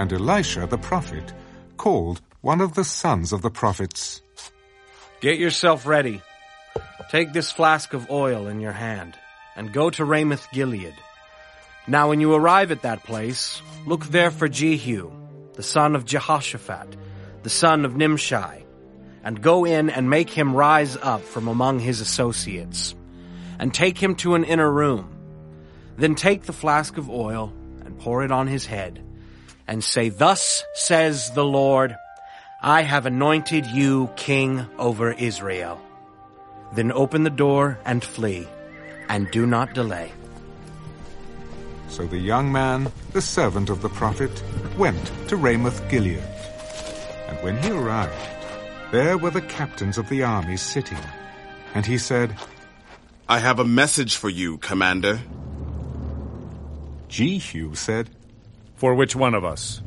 And Elisha the prophet called one of the sons of the prophets. Get yourself ready. Take this flask of oil in your hand and go to Ramoth Gilead. Now when you arrive at that place, look there for Jehu, the son of Jehoshaphat, the son of Nimshi, and go in and make him rise up from among his associates, and take him to an inner room. Then take the flask of oil and pour it on his head, and say, Thus says the Lord, I have anointed you king over Israel. Then open the door and flee, and do not delay. So the young man, the servant of the prophet, went to Ramoth Gilead. And when he arrived, there were the captains of the armies sitting. And he said, I have a message for you, commander. Jehu said, For which one of us?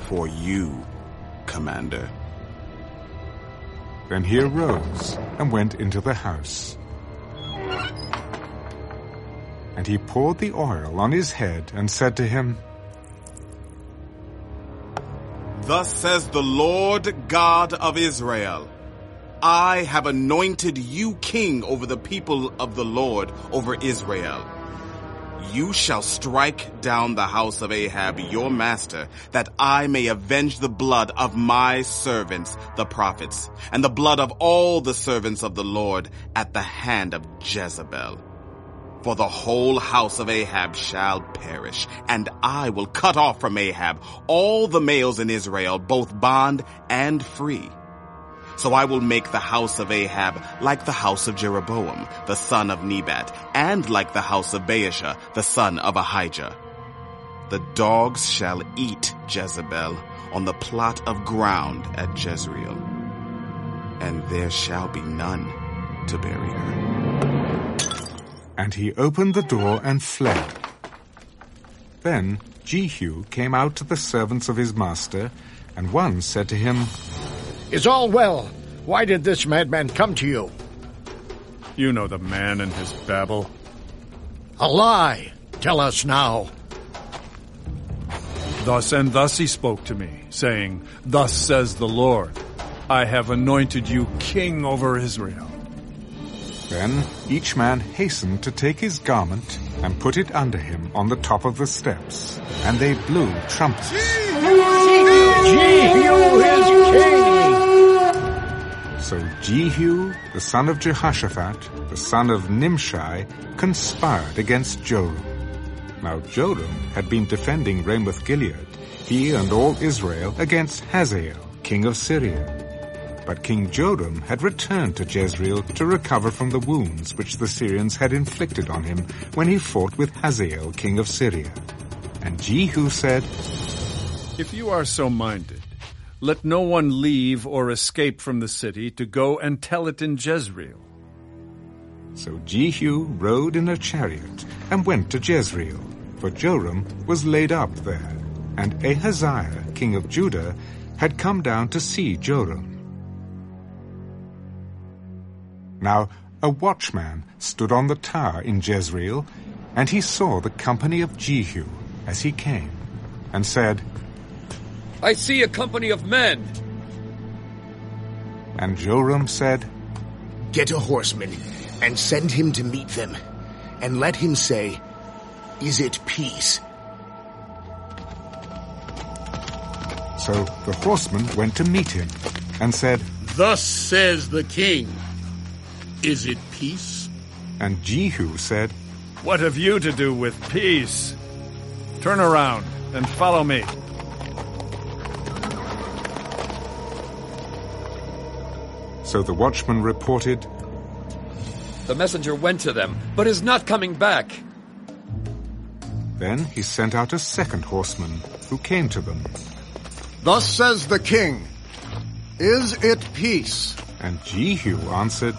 For you, commander. Then he arose and went into the house. And he poured the oil on his head and said to him, Thus says the Lord God of Israel, I have anointed you king over the people of the Lord, over Israel. You shall strike down the house of Ahab, your master, that I may avenge the blood of my servants, the prophets, and the blood of all the servants of the Lord at the hand of Jezebel. For the whole house of Ahab shall perish, and I will cut off from Ahab all the males in Israel, both bond and free. So I will make the house of Ahab like the house of Jeroboam, the son of Nebat, and like the house of Baasha, the son of Ahijah. The dogs shall eat Jezebel on the plot of ground at Jezreel, and there shall be none to bury her. And he opened the door and fled. Then Jehu came out to the servants of his master, and one said to him, Is all well? Why did this madman come to you? You know the man and his babble. A lie! Tell us now. Thus and thus he spoke to me, saying, Thus says the Lord, I have anointed you king over Israel. Then each man hastened to take his garment and put it under him on the top of the steps, and they blew trumpets. Jehu is king! So Jehu, the son of Jehoshaphat, the son of Nimshi, conspired against Joram. Now Joram had been defending Ramoth Gilead, he and all Israel, against Hazael, king of Syria. But King Joram had returned to Jezreel to recover from the wounds which the Syrians had inflicted on him when he fought with Hazael, king of Syria. And Jehu said, If you are so minded, let no one leave or escape from the city to go and tell it in Jezreel. So Jehu rode in a chariot and went to Jezreel, for Joram was laid up there, and Ahaziah, king of Judah, had come down to see Joram. Now a watchman stood on the tower in Jezreel, and he saw the company of Jehu as he came, and said, I see a company of men. And Joram said, Get a horseman and send him to meet them, and let him say, Is it peace? So the horseman went to meet him, and said, Thus says the king, Is it peace? And Jehu said, What have you to do with peace? Turn around and follow me. So the watchman reported, The messenger went to them, but is not coming back. Then he sent out a second horseman, who came to them. Thus says the king, Is it peace? And Jehu answered,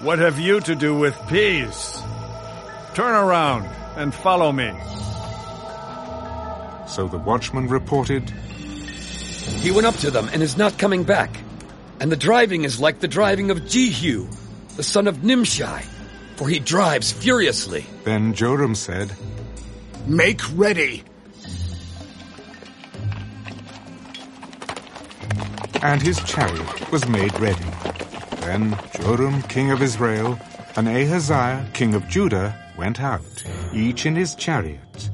What have you to do with peace? Turn around and follow me. So the watchman reported, He went up to them and is not coming back. And the driving is like the driving of Jehu, the son of Nimshi, for he drives furiously. Then Joram said, Make ready. and his chariot was made ready. Then Joram, king of Israel, and Ahaziah, king of Judah, went out, each in his chariot.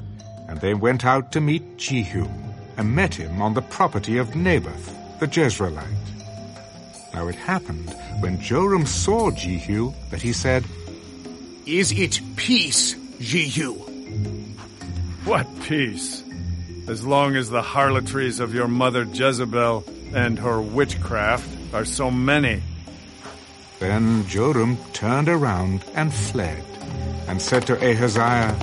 And they went out to meet Jehu, and met him on the property of Naboth, the Jezreelite. Now it happened, when Joram saw Jehu, that he said, Is it peace, Jehu? What peace? As long as the harlotries of your mother Jezebel and her witchcraft are so many. Then Joram turned around and fled, and said to Ahaziah,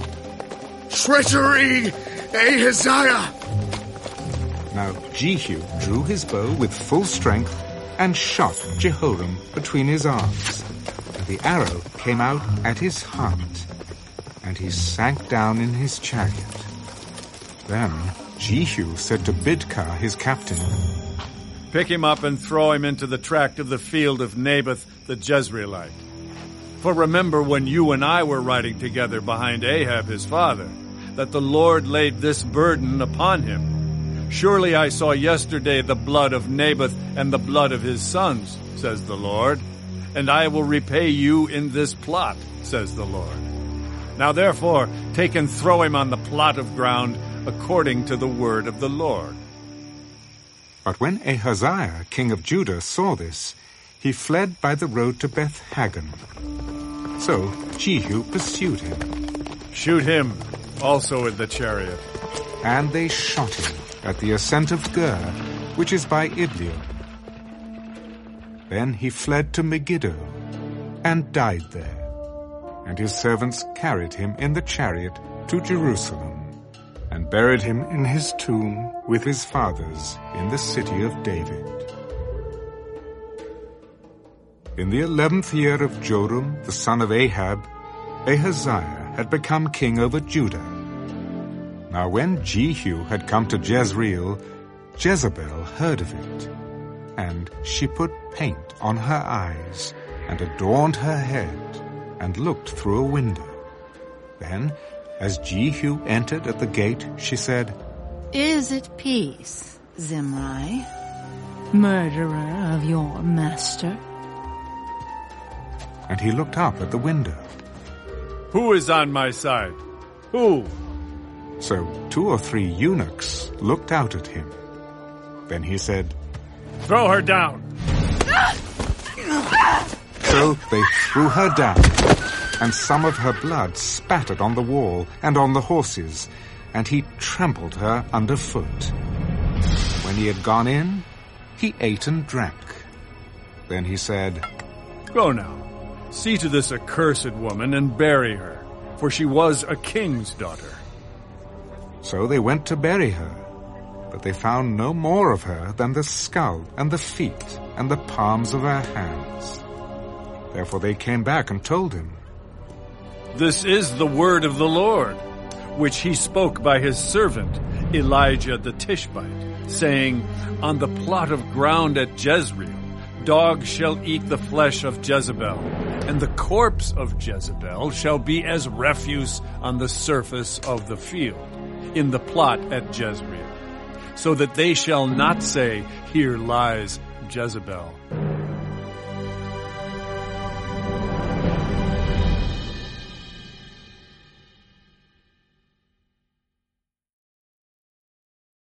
Treachery, Ahaziah! Now Jehu drew his bow with full strength and shot Jehoram between his arms. And the arrow came out at his heart, and he sank down in his chariot. Then Jehu said to Bidkar his captain, Pick him up and throw him into the tract of the field of Naboth the Jezreelite. For remember when you and I were riding together behind Ahab his father, that the Lord laid this burden upon him. Surely I saw yesterday the blood of Naboth and the blood of his sons, says the Lord, and I will repay you in this plot, says the Lord. Now therefore, take and throw him on the plot of ground according to the word of the Lord. But when Ahaziah, king of Judah, saw this, he fled by the road to Beth Haggan. So Jehu pursued him. Shoot him, also in the chariot. And they shot him at the ascent of Gur, which is by Ibleam. Then he fled to Megiddo, and died there. And his servants carried him in the chariot to Jerusalem and buried him in his tomb with his fathers in the city of David. In the eleventh year of Joram, the son of Ahab, Ahaziah had become king over Judah. Now when Jehu had come to Jezreel, Jezebel heard of it, and she put paint on her eyes, and adorned her head, and looked through a window. Then as Jehu entered at the gate, she said, Is it peace, Zimri, murderer of your master? And he looked up at the window. Who is on my side? Who? So two or three eunuchs looked out at him. Then he said, Throw her down. So they threw her down and some of her blood spattered on the wall and on the horses, and he trampled her underfoot. When he had gone in, he ate and drank. Then he said, Go now, see to this accursed woman and bury her, for she was a king's daughter. So they went to bury her, but they found no more of her than the skull and the feet and the palms of her hands. Therefore they came back and told him. This is the word of the Lord, which he spoke by his servant Elijah the Tishbite, saying, On the plot of ground at Jezreel, dogs shall eat the flesh of Jezebel, and the corpse of Jezebel shall be as refuse on the surface of the field, in the plot at Jezreel, so that they shall not say, Here lies Jezebel.